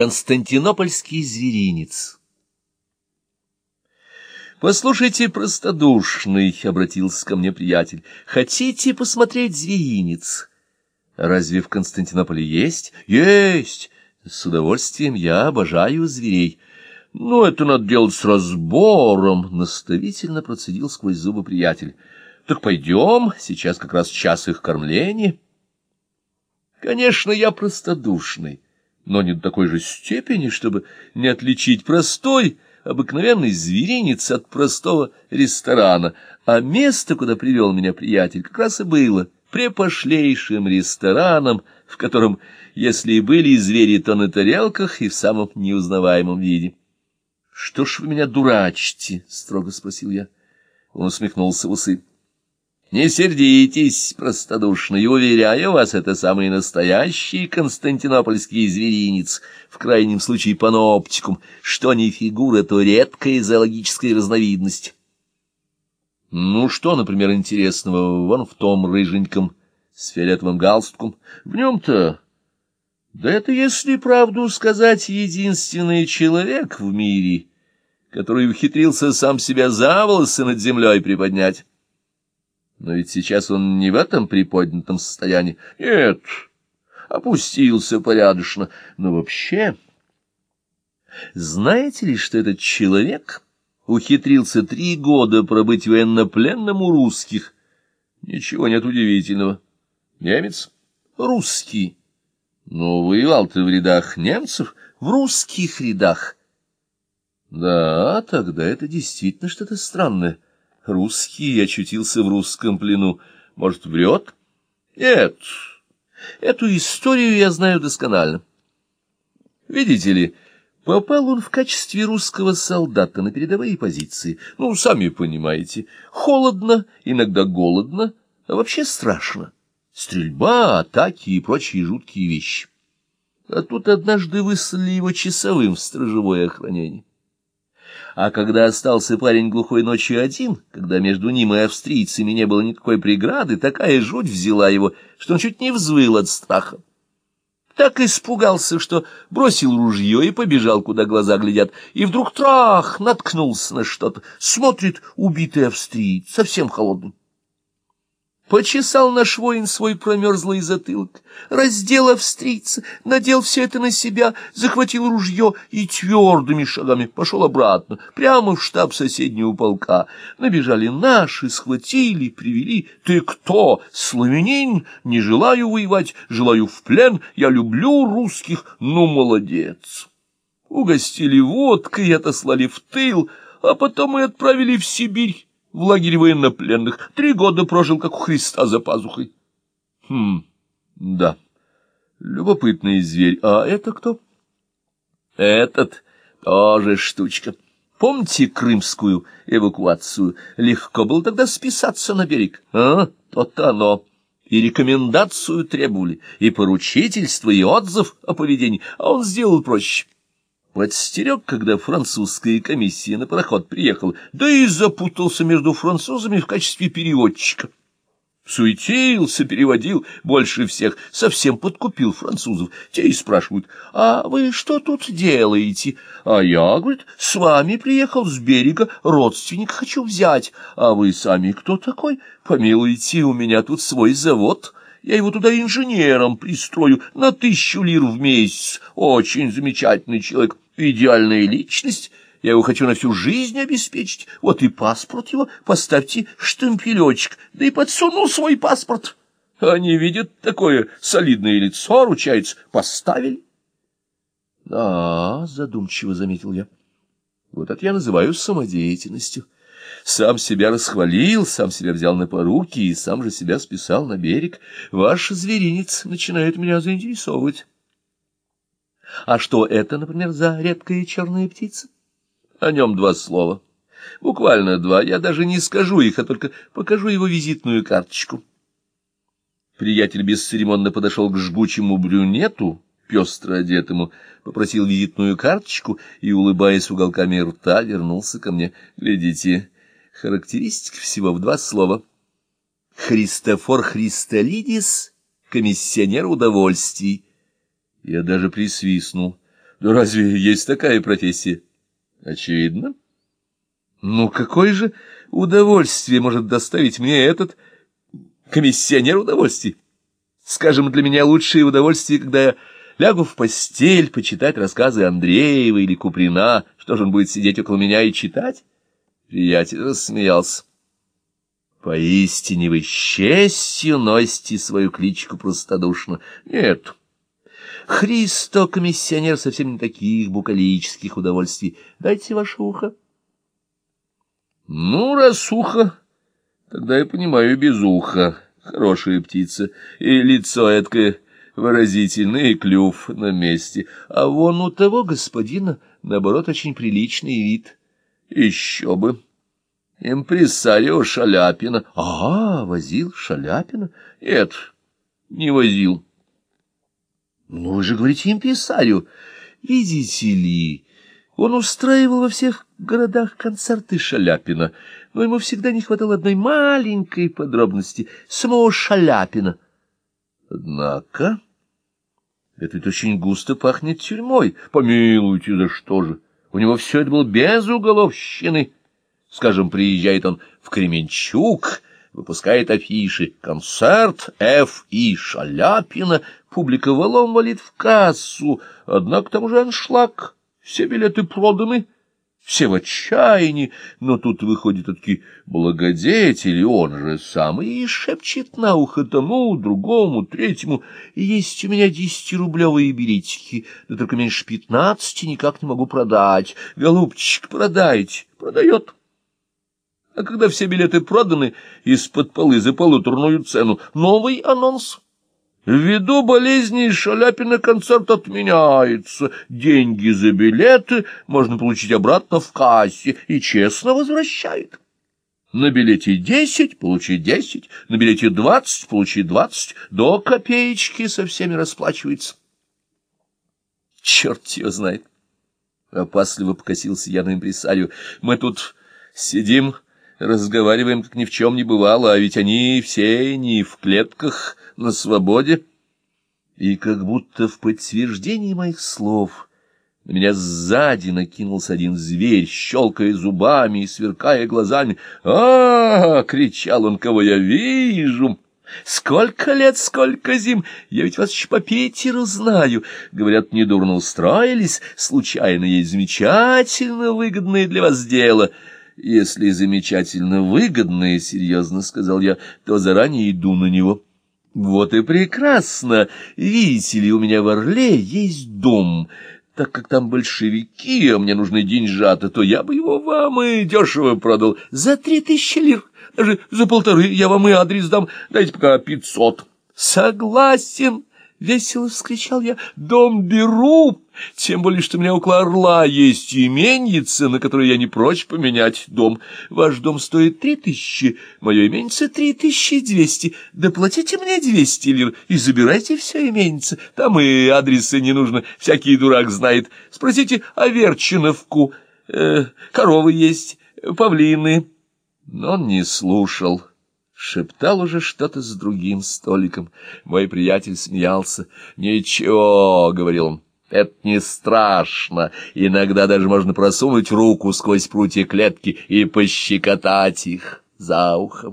Константинопольский зверинец «Послушайте, простодушный», — обратился ко мне приятель, — «хотите посмотреть зверинец?» «Разве в Константинополе есть?» «Есть! С удовольствием я обожаю зверей». «Ну, это надо делать с разбором», — наставительно процедил сквозь зубы приятель. «Так пойдем, сейчас как раз час их кормления». «Конечно, я простодушный» но не до такой же степени, чтобы не отличить простой, обыкновенный зверинец от простого ресторана, а место, куда привел меня приятель, как раз и было препошлейшим рестораном, в котором, если и были звери, то на тарелках и в самом неузнаваемом виде. — Что ж вы меня дурачите? — строго спросил я. Он усмехнулся в усы. Не сердитесь, простодушно, и уверяю вас, это самый настоящий константинопольский зверинец, в крайнем случае паноптикум, что не фигура, то редкая зоологическая разновидность. Ну, что, например, интересного вон в том рыженьком с фиолетовым галстуком? В нем-то... Да это, если правду сказать, единственный человек в мире, который ухитрился сам себя за волосы над землей приподнять. Но ведь сейчас он не в этом приподнятом состоянии. Нет, опустился порядочно. Но вообще... Знаете ли, что этот человек ухитрился три года пробыть военнопленным у русских? Ничего нет удивительного. Немец? Русский. Но воевал ты в рядах немцев? В русских рядах. Да, тогда это действительно что-то странное. Русский очутился в русском плену. Может, врет? Нет, эту историю я знаю досконально. Видите ли, попал он в качестве русского солдата на передовые позиции. Ну, сами понимаете, холодно, иногда голодно, а вообще страшно. Стрельба, атаки и прочие жуткие вещи. А тут однажды выслали его часовым в стражевое охранение. А когда остался парень глухой ночью один, когда между ним и австрийцами не было никакой преграды, такая жуть взяла его, что он чуть не взвыл от страха. Так испугался, что бросил ружье и побежал, куда глаза глядят, и вдруг трах наткнулся на что-то. Смотрит убитый австриец, совсем холодный. Почесал наш воин свой промерзлый затылок, раздел австрийца, надел все это на себя, захватил ружье и твердыми шагами пошел обратно, прямо в штаб соседнего полка. Набежали наши, схватили, привели. Ты кто? Славянин? Не желаю воевать, желаю в плен, я люблю русских, ну, молодец. Угостили водкой и отослали в тыл, а потом и отправили в Сибирь в лагере военнопленных. Три года прожил, как у Христа за пазухой. Хм, да, любопытный зверь. А это кто? Этот тоже штучка. Помните крымскую эвакуацию? Легко было тогда списаться на берег. А, то-то оно. И рекомендацию требовали, и поручительство, и отзыв о поведении, а он сделал проще. Подстерег, когда французская комиссия на пароход приехала, да и запутался между французами в качестве переводчика. Суетился, переводил больше всех, совсем подкупил французов. Те и спрашивают, а вы что тут делаете? А я, говорит, с вами приехал с берега, родственник хочу взять. А вы сами кто такой? Помилуйте, у меня тут свой завод. Я его туда инженером пристрою на тысячу лир в месяц. Очень замечательный человек, идеальная личность. Я его хочу на всю жизнь обеспечить. Вот и паспорт его, поставьте штемпелечек, да и подсунул свой паспорт. Они видят такое солидное лицо, ручается, поставили. — Да, — задумчиво заметил я, — вот это я называю самодеятельностью. Сам себя расхвалил, сам себя взял на поруки и сам же себя списал на берег. Ваш зверинец начинает меня заинтересовывать. А что это, например, за редкая черная птица? О нем два слова. Буквально два. Я даже не скажу их, а только покажу его визитную карточку. Приятель бесцеремонно подошел к жгучему брюнету, пестро одетому, попросил визитную карточку и, улыбаясь уголками рта, вернулся ко мне. Глядите, характеристика всего в два слова. Христофор Христолидис, комиссионер удовольствий. Я даже присвистнул. Да разве есть такая профессия? Очевидно. Ну, какое же удовольствие может доставить мне этот комиссионер удовольствий? Скажем, для меня лучшее удовольствие, когда я лягу в постель, почитать рассказы Андреева или Куприна. Что же он будет сидеть около меня и читать? Приятель рассмеялся. Поистине вы счастью носите свою кличку простодушно. Нет, Христо, комиссионер, совсем не таких букалических удовольствий. Дайте ваше ухо. Ну, раз ухо, тогда я понимаю без уха. Хорошая птица, и лицо эткое выразительное, и клюв на месте. А вон у того господина, наоборот, очень приличный вид. Еще бы. Импресарио Шаляпина. А, возил Шаляпина? Нет, не возил. Ну, вы же говорите импресарио. Видите ли, он устраивал во всех городах концерты Шаляпина, но ему всегда не хватало одной маленькой подробности — самого Шаляпина. Однако... Это ведь очень густо пахнет тюрьмой. Помилуйте, за что же? У него все это было без уголовщины. Скажем, приезжает он в Кременчук, выпускает афиши «Концерт Ф. И. Шаляпина», публика валом валит в кассу, однако там уже аншлаг, все билеты проданы, все в отчаянии, но тут выходит таки благодетель, и он же сам, и шепчет на ухо тому, другому, третьему, есть у меня десятирублевые билетики, да только меньше пятнадцати никак не могу продать, голубчик, продайте, продает. А когда все билеты проданы, из-под полы за полуторную цену, новый анонс. Ввиду болезни Шаляпина концерт отменяется, деньги за билеты можно получить обратно в кассе и честно возвращает. На билете десять — получи десять, на билете двадцать — получи двадцать, до копеечки со всеми расплачивается. Черт его знает! Опасливо покосился я на импресарию. Мы тут сидим разговариваем, как ни в чем не бывало, а ведь они все не в клетках на свободе. И как будто в подтверждении моих слов на меня сзади накинулся один зверь, щелкая зубами и сверкая глазами. а, -а, -а кричал он, кого я вижу! Сколько лет, сколько зим! Я ведь вас еще по Питеру знаю. Говорят, недурно устроились, случайно есть замечательно выгодное для вас дело — если замечательно выгодное, — серьезно сказал я, — то заранее иду на него. Вот и прекрасно. Видите ли, у меня в Орле есть дом. Так как там большевики, а мне нужны деньжата, то я бы его вам и дешево продал. За три тысячи лир, даже за полторы я вам и адрес дам. Дайте пока пятьсот. Согласен. — весело вскричал я. — Дом беру! Тем более, что у меня около Орла есть именьица, на которую я не прочь поменять дом. Ваш дом стоит три тысячи, мое именьице — три тысячи двести. Доплатите мне двести лир и забирайте все именьице. Там и адреса не нужно, всякий дурак знает. Спросите о Верчиновку. Э, коровы есть, павлины. Но он не слушал шептал уже что-то с другим столиком. Мой приятель смеялся. «Ничего», — говорил он, — «это не страшно. Иногда даже можно просунуть руку сквозь прутья клетки и пощекотать их за ухом».